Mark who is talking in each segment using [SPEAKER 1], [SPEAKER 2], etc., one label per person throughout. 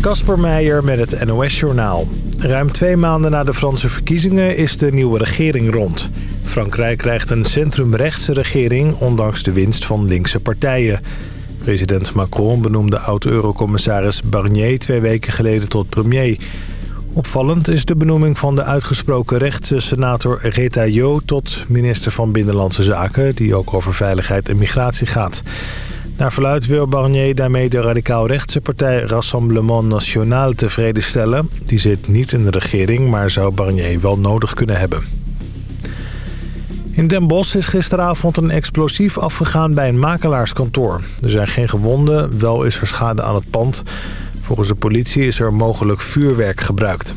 [SPEAKER 1] Kasper Meijer met het NOS-journaal. Ruim twee maanden na de Franse verkiezingen is de nieuwe regering rond. Frankrijk krijgt een centrumrechtse regering... ondanks de winst van linkse partijen. President Macron benoemde oud-eurocommissaris Barnier... twee weken geleden tot premier. Opvallend is de benoeming van de uitgesproken rechtse senator Retailleau... tot minister van Binnenlandse Zaken... die ook over veiligheid en migratie gaat... Naar verluid wil Barnier daarmee de radicaal-rechtse partij Rassemblement National tevreden stellen. Die zit niet in de regering, maar zou Barnier wel nodig kunnen hebben. In Den Bosch is gisteravond een explosief afgegaan bij een makelaarskantoor. Er zijn geen gewonden, wel is er schade aan het pand. Volgens de politie is er mogelijk vuurwerk gebruikt.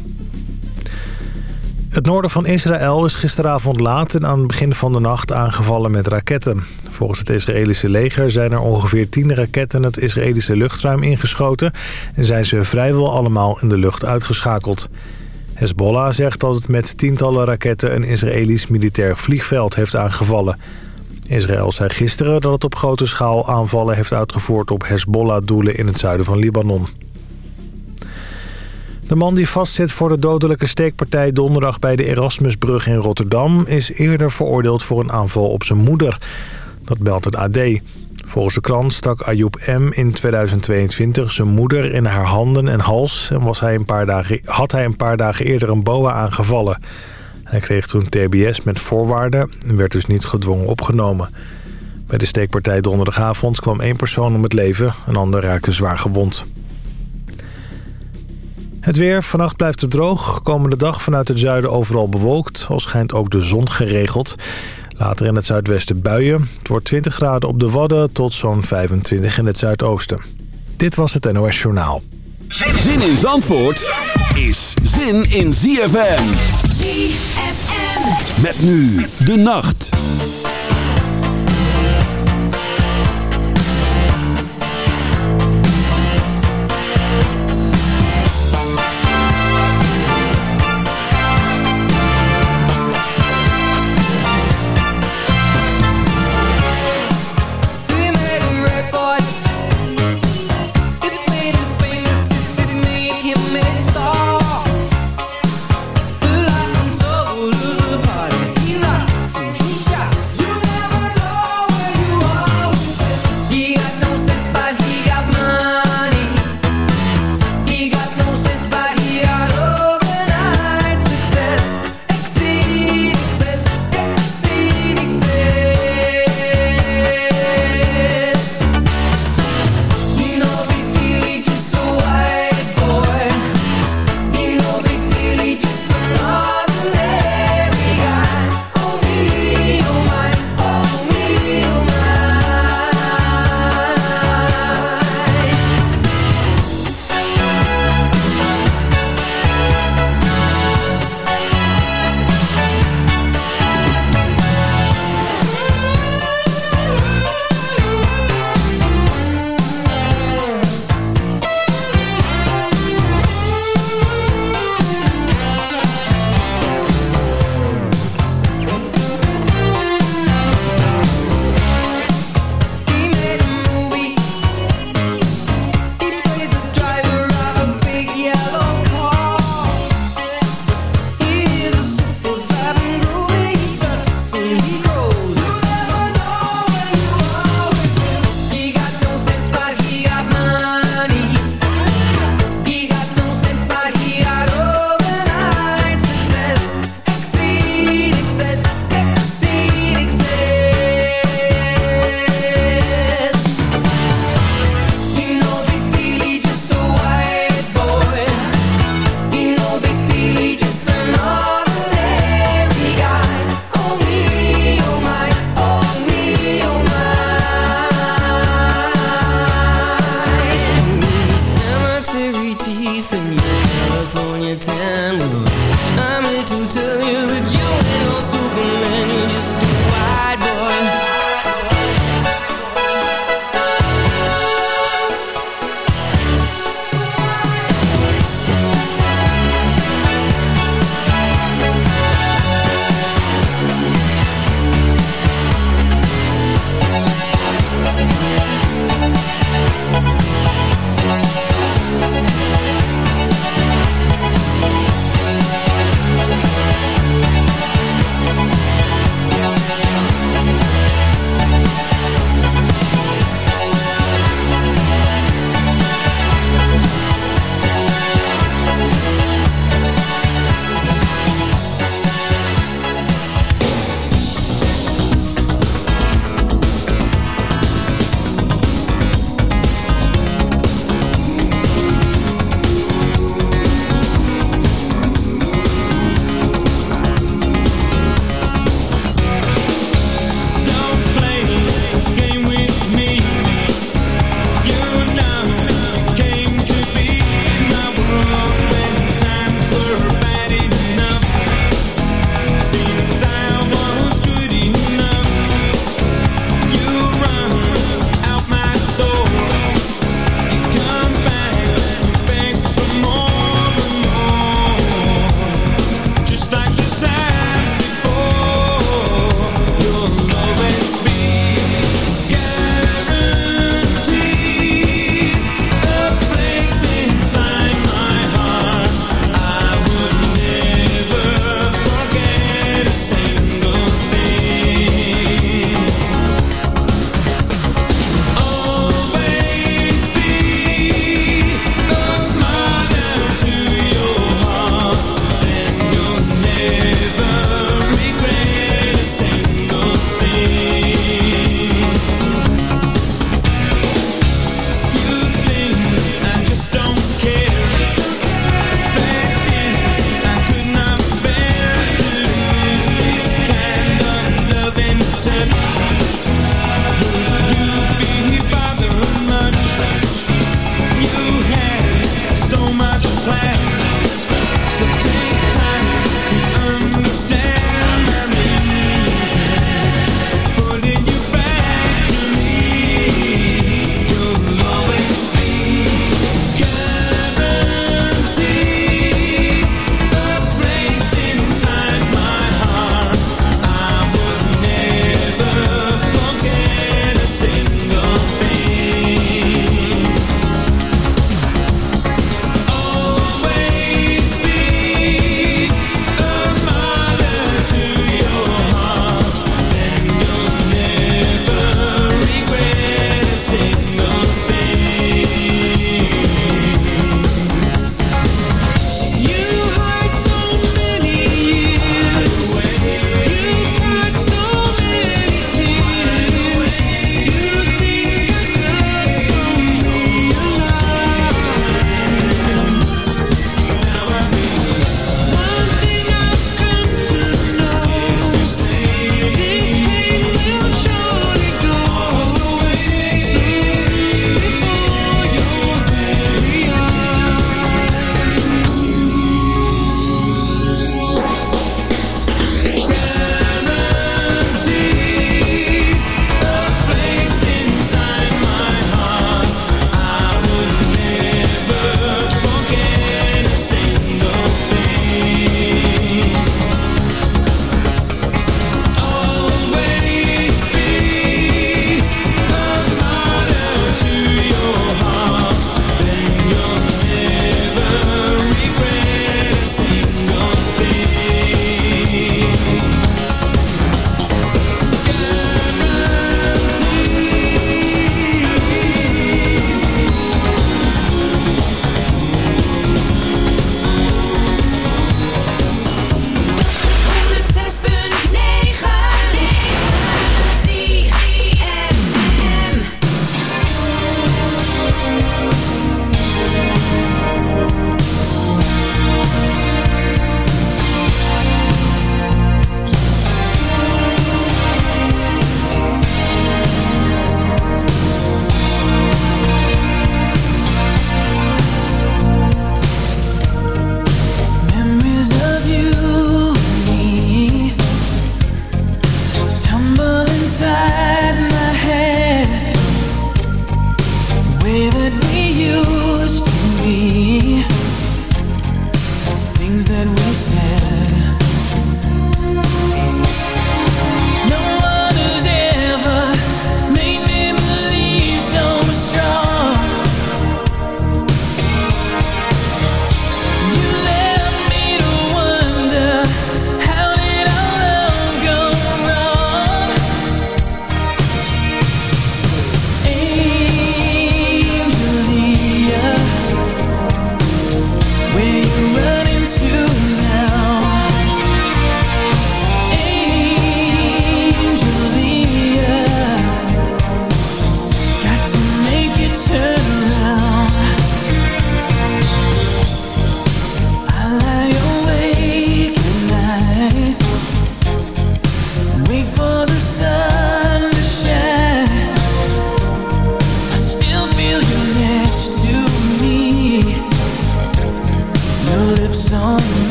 [SPEAKER 1] Het noorden van Israël is gisteravond laat en aan het begin van de nacht aangevallen met raketten. Volgens het Israëlische leger zijn er ongeveer tien raketten het Israëlische luchtruim ingeschoten... en zijn ze vrijwel allemaal in de lucht uitgeschakeld. Hezbollah zegt dat het met tientallen raketten een Israëlisch militair vliegveld heeft aangevallen. Israël zei gisteren dat het op grote schaal aanvallen heeft uitgevoerd op Hezbollah-doelen in het zuiden van Libanon. De man die vastzit voor de dodelijke steekpartij donderdag bij de Erasmusbrug in Rotterdam... is eerder veroordeeld voor een aanval op zijn moeder. Dat meldt het AD. Volgens de krant stak Ayoub M. in 2022 zijn moeder in haar handen en hals... en was hij een paar dagen, had hij een paar dagen eerder een boa aangevallen. Hij kreeg toen TBS met voorwaarden en werd dus niet gedwongen opgenomen. Bij de steekpartij donderdagavond kwam één persoon om het leven, een ander raakte zwaar gewond. Het weer. Vannacht blijft het droog. Komende dag vanuit het zuiden overal bewolkt. Al schijnt ook de zon geregeld. Later in het zuidwesten buien. Het wordt 20 graden op de Wadden tot zo'n 25 in het zuidoosten. Dit was het NOS Journaal.
[SPEAKER 2] Zin in Zandvoort is zin in ZFM.
[SPEAKER 3] ZFM.
[SPEAKER 2] Met nu de nacht.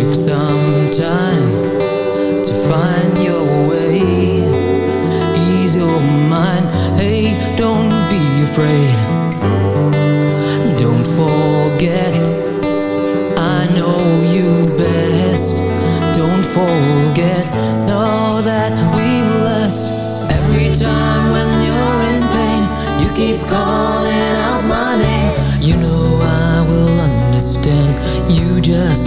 [SPEAKER 4] took some time to find your way. Ease your mind, hey, don't be afraid. Don't forget, I know you best. Don't forget, know that we've lost. Every time when you're in pain, you keep calling out my name. You know I will understand, you just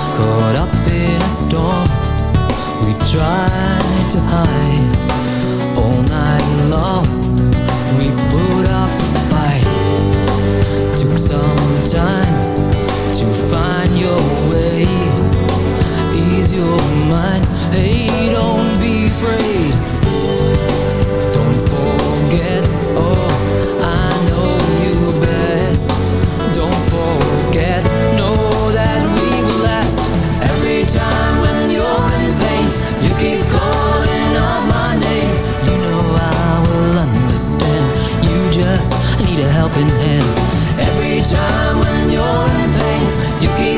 [SPEAKER 4] Caught up in a storm. We tried to hide All night long. We put up a fight. Took some time To find your way. Ease your mind. Hey, don't be afraid. a helping hand. Every time when you're in pain, you
[SPEAKER 5] give.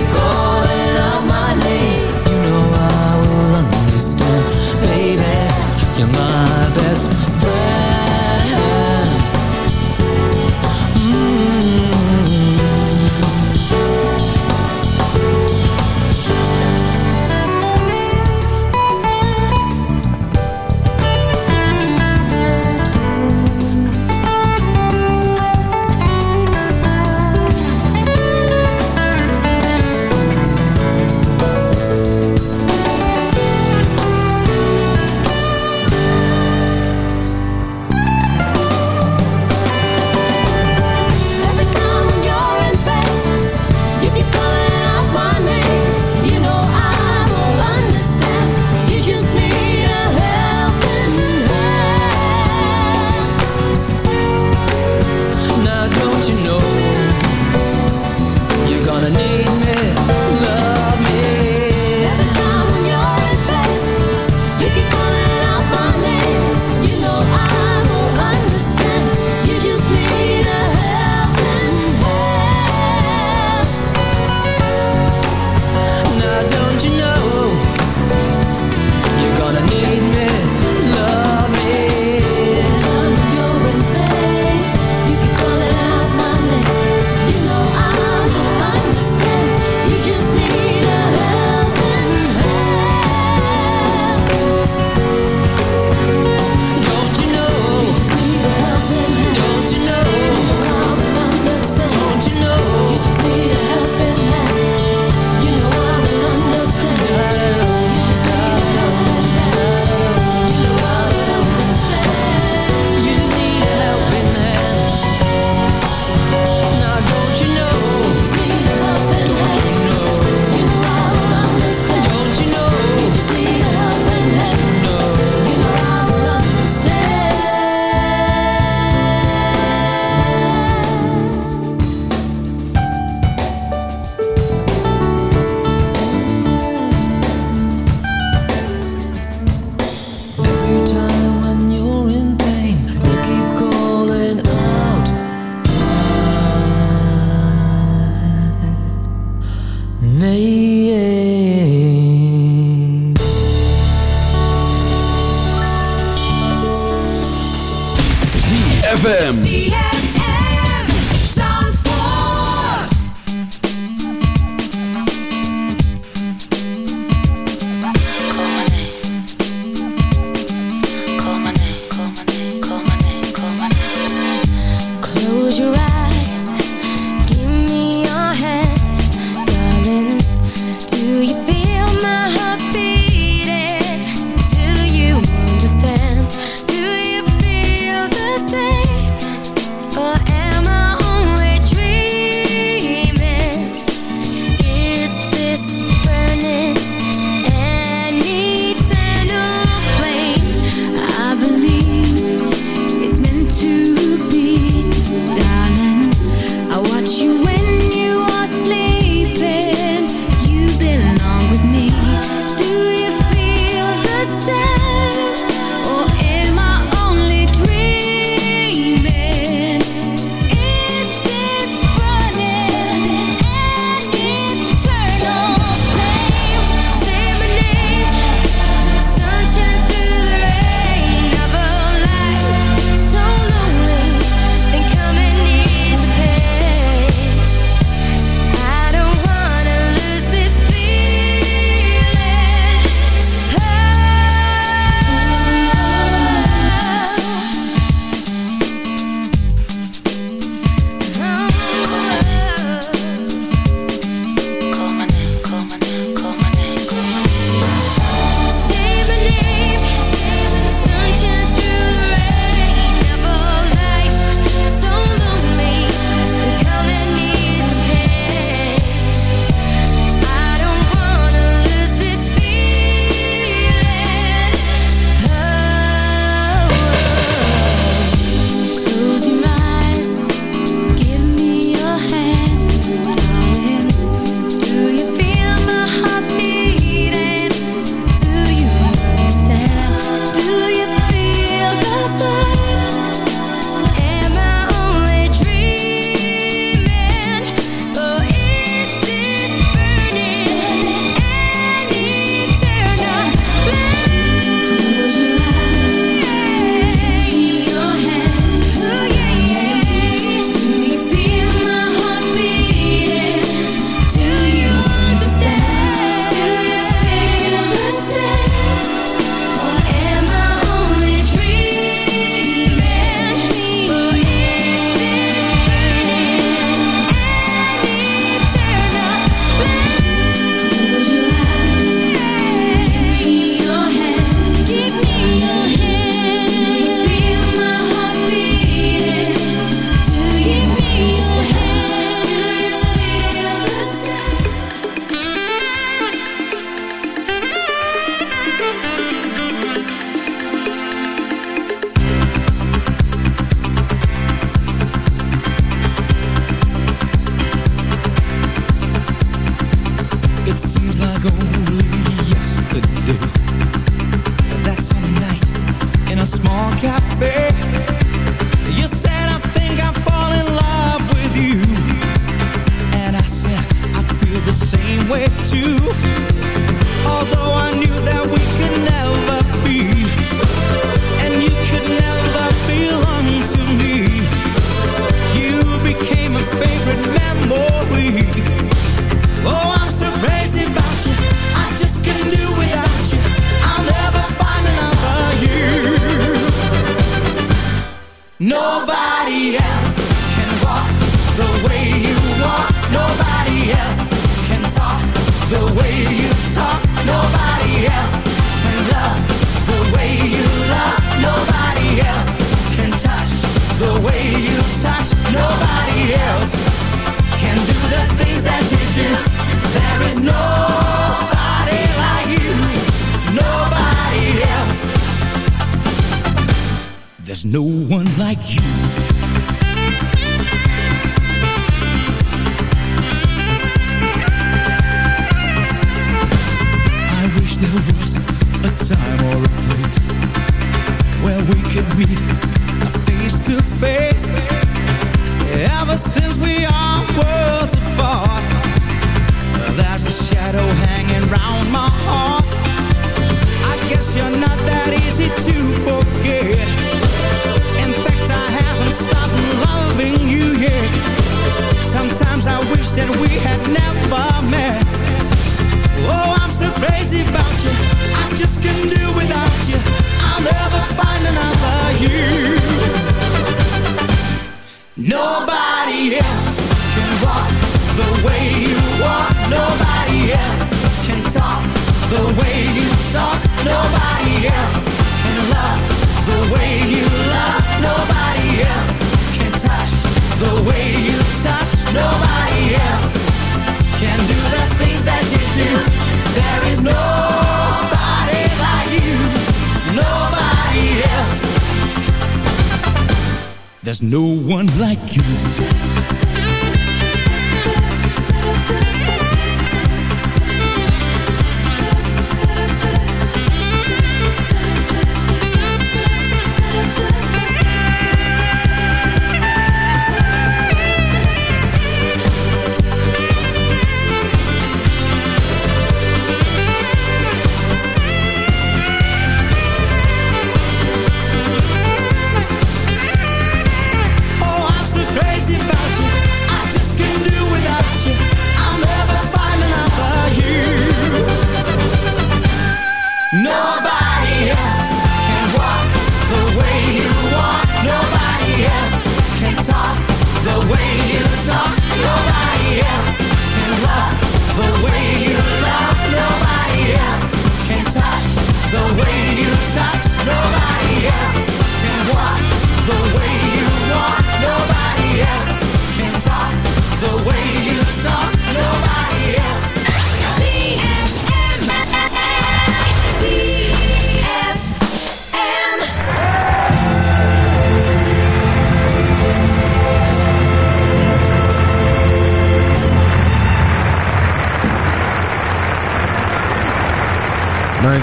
[SPEAKER 4] one like you.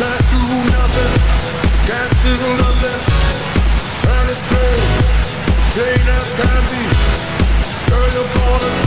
[SPEAKER 6] Can't do nothing, can't do nothing. And it's as can be. Girl, you're gonna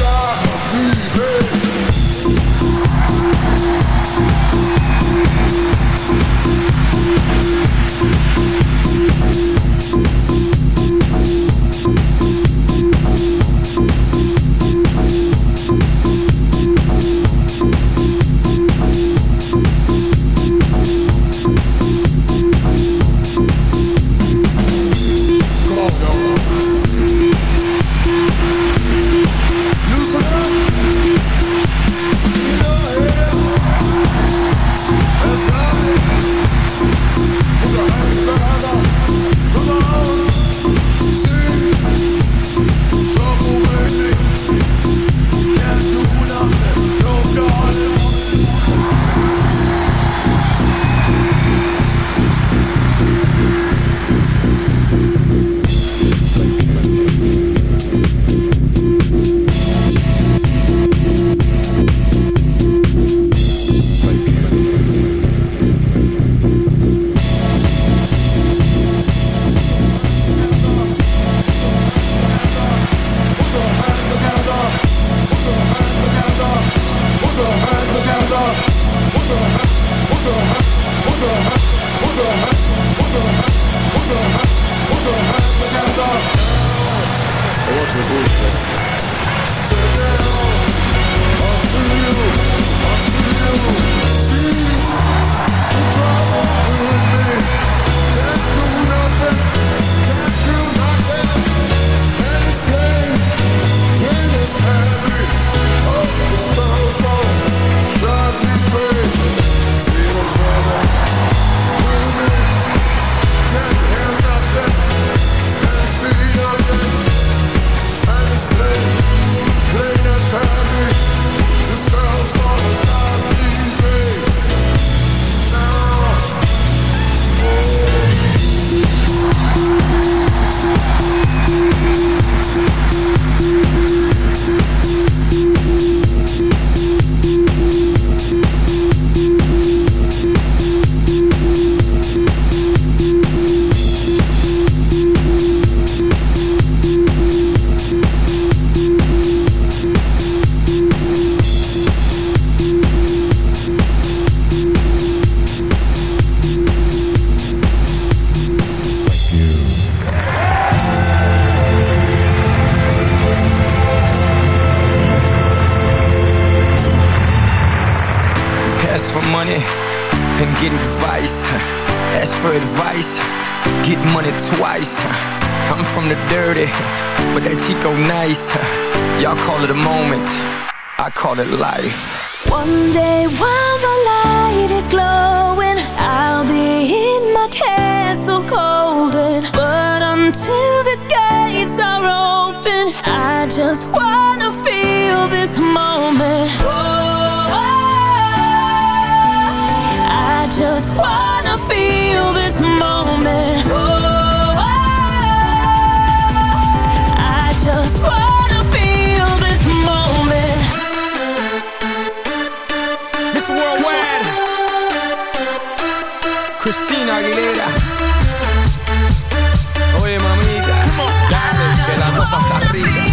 [SPEAKER 7] Miss Worldwide, Christina Aguilera. Oye, mamita, dale, que la cosa está rica.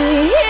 [SPEAKER 7] to you.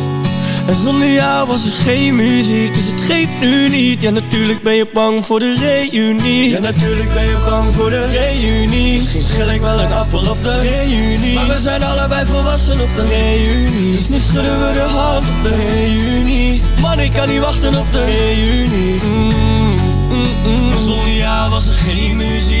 [SPEAKER 8] En zonder jou was er geen muziek, dus het geeft nu niet. Ja, natuurlijk ben je bang voor de reunie. Ja, natuurlijk ben je bang voor de reunie. Misschien schil ik wel een appel op de reunie. Maar we zijn allebei volwassen op de reunie. Dus nu schudden we de hand op de reunie. Man, ik kan niet wachten op de reunie. Mm, mm, mm. Zonder jou was er geen muziek,